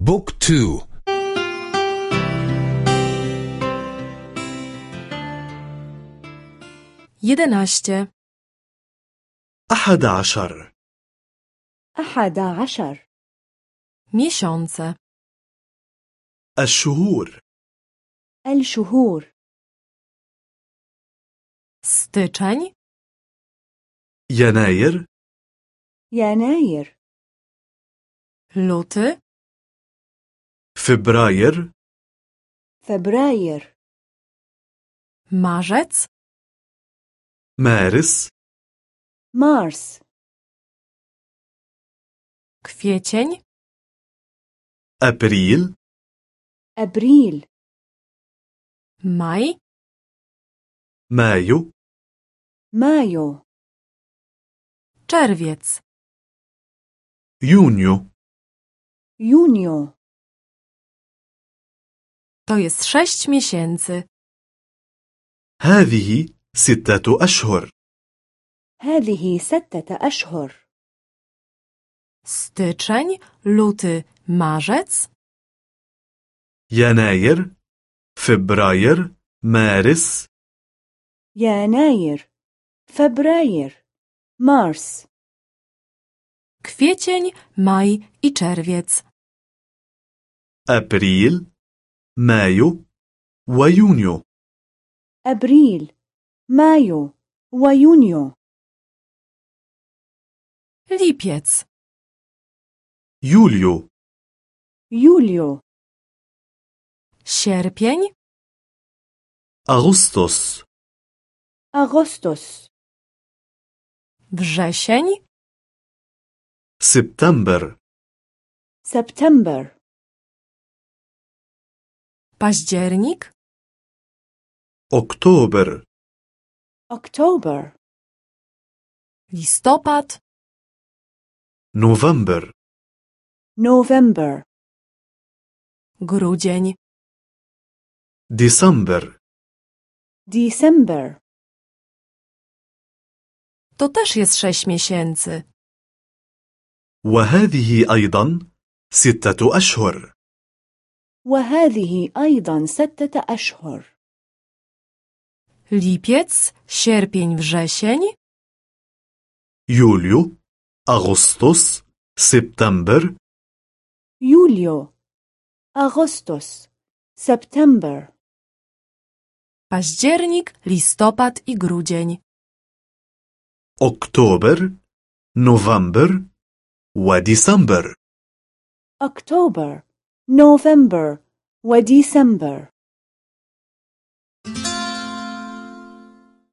بوك تو. jedenaście, أحد عشر. أحد عشر. miesiące, الشهور. الشهور. styczeń, يناير. يناير. luty, فبراير. فبراير. marzec, مارس. مارس. kwiecień, أبريل. أبريل. maj, مايو. مايو. czerwiec, يونيو. يونيو. To jest sześć miesięcy. هذه ستة أشهر هذه ستة أشهر Styczeń, luty, marzec, يناير فبراير مارس يناير فبراير مارس kwiecień, maj i czerwiec. أبريل مايو ويونيو. أبريل مايو ويونيو. Lipiec, يوليو. يوليو. sierpień, أغسطس. أغسطس. wrzesień, سبتمبر. سبتمبر. Październik, أكتوبر أكتوبر listopad, نوفمبر نوفمبر grudzień, ديسمبر ديسمبر to też jest sześć miesięcy. وهذه أيضا ستة أشهر وهذه أيضا ستة أشهر. Lipiec, sierpień, wrzesień, يوليو أغسطس سبتمبر يوليو أغسطس سبتمبر październik, listopad i grudzień. أكتوبر نوفمبر وديسمبر November و December?